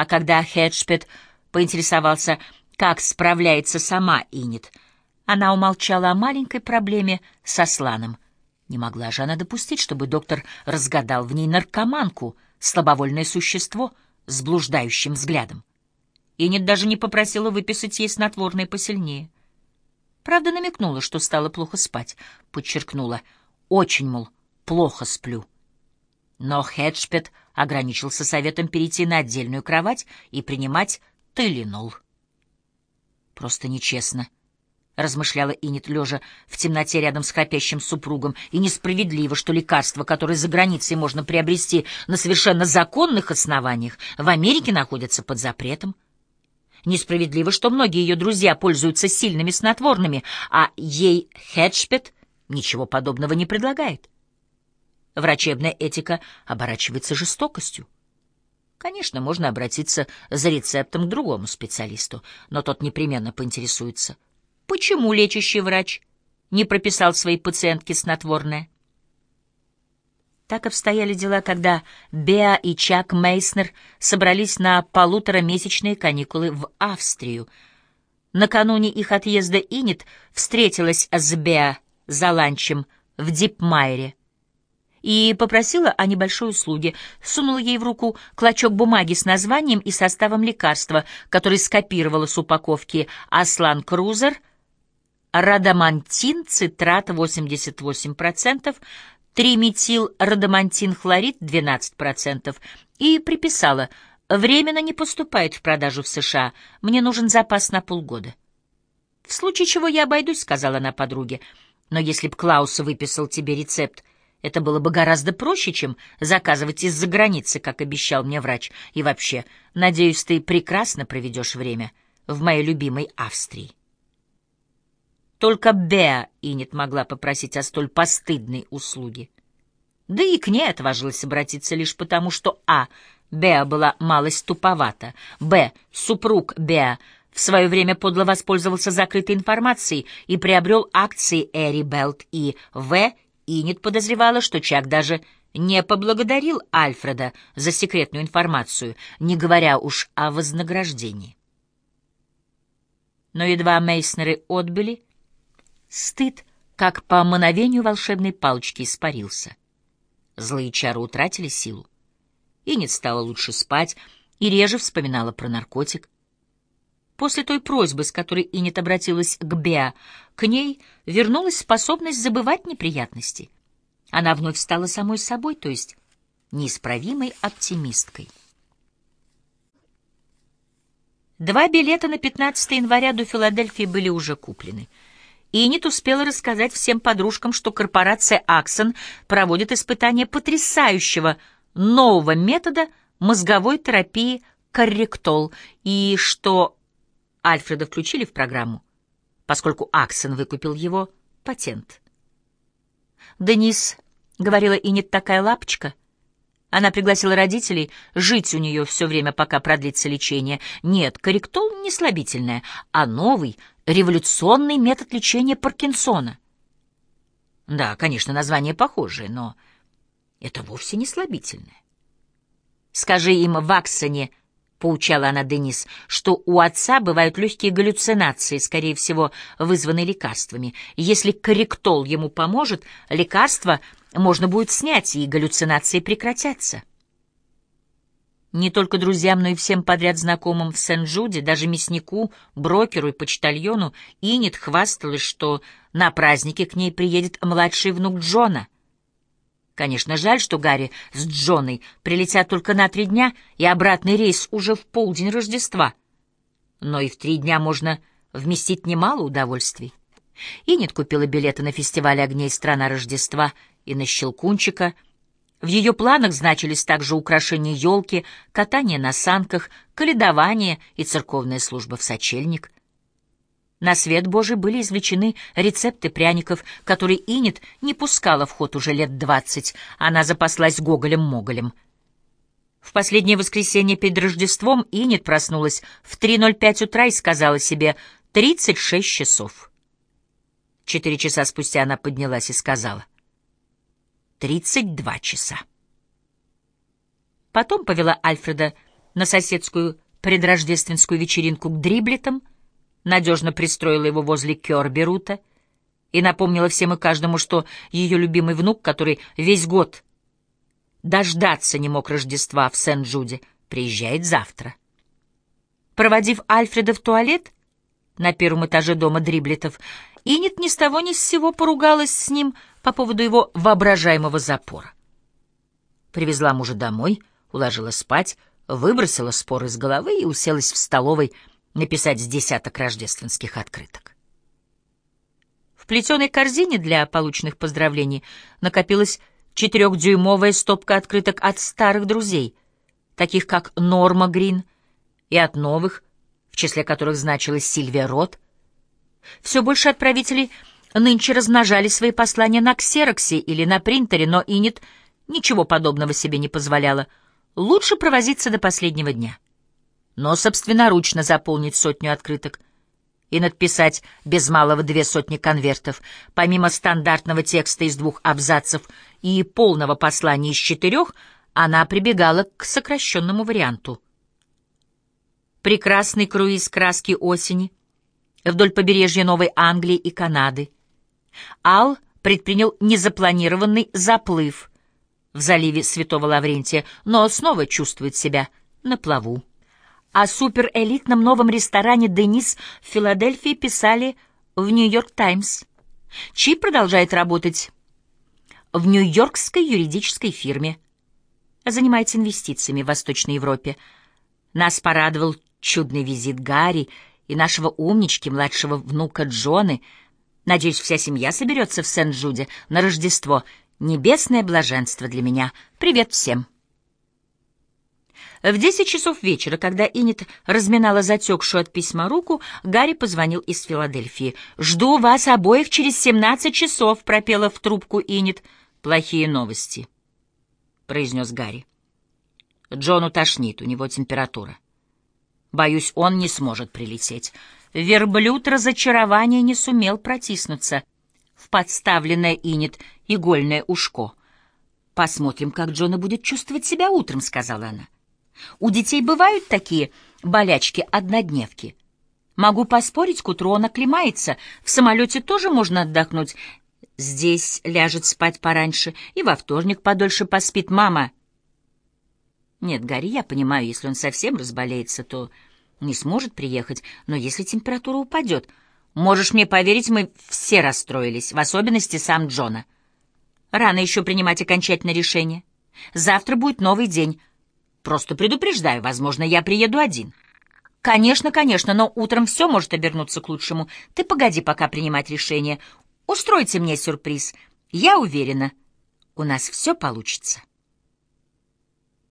А когда Хеджпет поинтересовался, как справляется сама Инет, она умолчала о маленькой проблеме со сланом. Не могла же она допустить, чтобы доктор разгадал в ней наркоманку, слабовольное существо с блуждающим взглядом. Инет даже не попросила выписать ей снотворное посильнее. Правда, намекнула, что стало плохо спать, подчеркнула. Очень, мол, плохо сплю. Но Хеджпет ограничился советом перейти на отдельную кровать и принимать Тылинол. Просто нечестно, — размышляла Инет, лежа в темноте рядом с храпящим супругом, и несправедливо, что лекарства, которые за границей можно приобрести на совершенно законных основаниях, в Америке находятся под запретом. Несправедливо, что многие ее друзья пользуются сильными снотворными, а ей Хеджпет ничего подобного не предлагает. Врачебная этика оборачивается жестокостью. Конечно, можно обратиться за рецептом к другому специалисту, но тот непременно поинтересуется, почему лечащий врач не прописал своей пациентке снотворное. Так обстояли дела, когда Беа и Чак Мейснер собрались на полуторамесячные каникулы в Австрию. Накануне их отъезда Инет встретилась с Беа за ланчем в Дипмайре и попросила о небольшой услуге, сунула ей в руку клочок бумаги с названием и составом лекарства, который скопировала с упаковки «Аслан Крузер», «Радамантин», цитрат 88%, триметил-радамантин хлорид 12% и приписала «Временно не поступает в продажу в США, мне нужен запас на полгода». «В случае чего я обойдусь», — сказала она подруге, «но если б Клаус выписал тебе рецепт, это было бы гораздо проще, чем заказывать из-за границы, как обещал мне врач. И вообще, надеюсь, ты прекрасно проведешь время в моей любимой Австрии». Только Беа Инет могла попросить о столь постыдной услуге. Да и к ней отважилась обратиться лишь потому, что а. Беа была малость туповата, б. супруг Беа в свое время подло воспользовался закрытой информацией и приобрел акции Эри Белт, и в. Инет подозревала, что Чак даже не поблагодарил Альфреда за секретную информацию, не говоря уж о вознаграждении. Но едва Мейснеры отбыли, Стыд, как по мановению волшебной палочки, испарился. Злые чары утратили силу. И не стало лучше спать, и реже вспоминала про наркотик. После той просьбы, с которой Инет обратилась к Беа, к ней вернулась способность забывать неприятности. Она вновь стала самой собой, то есть неисправимой оптимисткой. Два билета на 15 января до Филадельфии были уже куплены — Иннет успела рассказать всем подружкам, что корпорация «Аксон» проводит испытание потрясающего нового метода мозговой терапии корректол, и что Альфреда включили в программу, поскольку «Аксон» выкупил его патент. «Денис», — говорила Иннет, — «такая лапочка». Она пригласила родителей жить у нее все время, пока продлится лечение. Нет, корректол не слабительное, а новый, революционный метод лечения Паркинсона. Да, конечно, название похожее, но это вовсе не слабительное. Скажи им в Аксоне, поучала она Денис, что у отца бывают легкие галлюцинации, скорее всего, вызванные лекарствами. Если корректол ему поможет, лекарство можно будет снять, и галлюцинации прекратятся. Не только друзьям, но и всем подряд знакомым в Сен-Джуде, даже мяснику, брокеру и почтальону, Инет хвасталась, что на празднике к ней приедет младший внук Джона. Конечно, жаль, что Гарри с Джоной прилетят только на три дня, и обратный рейс уже в полдень Рождества. Но и в три дня можно вместить немало удовольствий. Инет купила билеты на фестиваль огней «Страна Рождества» и на «Щелкунчика», в ее планах значились также украшение елки, катание на санках, каледование и церковная служба в сочельник. На свет Божий были извлечены рецепты пряников, которые Инет не пускала в ход уже лет двадцать, она запаслась гоголем-моголем. В последнее воскресенье перед Рождеством Инет проснулась в 3.05 утра и сказала себе «36 часов». Четыре часа спустя она поднялась и сказала 32 часа. Потом повела Альфреда на соседскую предрождественскую вечеринку к дриблетам, надежно пристроила его возле Кёрберута и напомнила всем и каждому, что ее любимый внук, который весь год дождаться не мог Рождества в Сент-Джуде, приезжает завтра. Проводив Альфреда в туалет на первом этаже дома Дриблетов, Инет ни с того ни с сего поругалась с ним по поводу его воображаемого запора. Привезла мужа домой, уложила спать, выбросила спор из головы и уселась в столовой написать с десяток рождественских открыток. В плетеной корзине для полученных поздравлений накопилась четырехдюймовая стопка открыток от старых друзей, таких как Норма Грин, и от новых, в числе которых значилась Сильвия Рот. Все больше отправителей нынче размножали свои послания на ксероксе или на принтере, но Инет ничего подобного себе не позволяла. Лучше провозиться до последнего дня. Но собственноручно заполнить сотню открыток и надписать без малого две сотни конвертов, помимо стандартного текста из двух абзацев и полного послания из четырех, она прибегала к сокращенному варианту. Прекрасный круиз краски осени вдоль побережья Новой Англии и Канады. Ал предпринял незапланированный заплыв — в заливе Святого Лаврентия, но снова чувствует себя на плаву. О суперэлитном новом ресторане «Денис» в Филадельфии писали в «Нью-Йорк Таймс». Чи продолжает работать в нью-йоркской юридической фирме. Занимается инвестициями в Восточной Европе. Нас порадовал чудный визит Гарри и нашего умнички, младшего внука Джоны. Надеюсь, вся семья соберется в Сент-Джуде на Рождество — Небесное блаженство для меня. Привет всем. В десять часов вечера, когда Инет разминала затекшую от письма руку, Гарри позвонил из Филадельфии. «Жду вас обоих через семнадцать часов», — пропела в трубку Инет. «Плохие новости», — произнес Гарри. Джону тошнит, у него температура. Боюсь, он не сможет прилететь. Верблюд разочарования не сумел протиснуться в подставленное Инет игольное ушко. «Посмотрим, как Джона будет чувствовать себя утром», — сказала она. «У детей бывают такие болячки-однодневки. Могу поспорить, к утру он оклемается. В самолете тоже можно отдохнуть. Здесь ляжет спать пораньше и во вторник подольше поспит мама». «Нет, Гарри, я понимаю, если он совсем разболеется, то не сможет приехать, но если температура упадет...» Можешь мне поверить, мы все расстроились, в особенности сам Джона. Рано еще принимать окончательное решение. Завтра будет новый день. Просто предупреждаю, возможно, я приеду один. Конечно, конечно, но утром все может обернуться к лучшему. Ты погоди пока принимать решение. Устройте мне сюрприз. Я уверена, у нас все получится.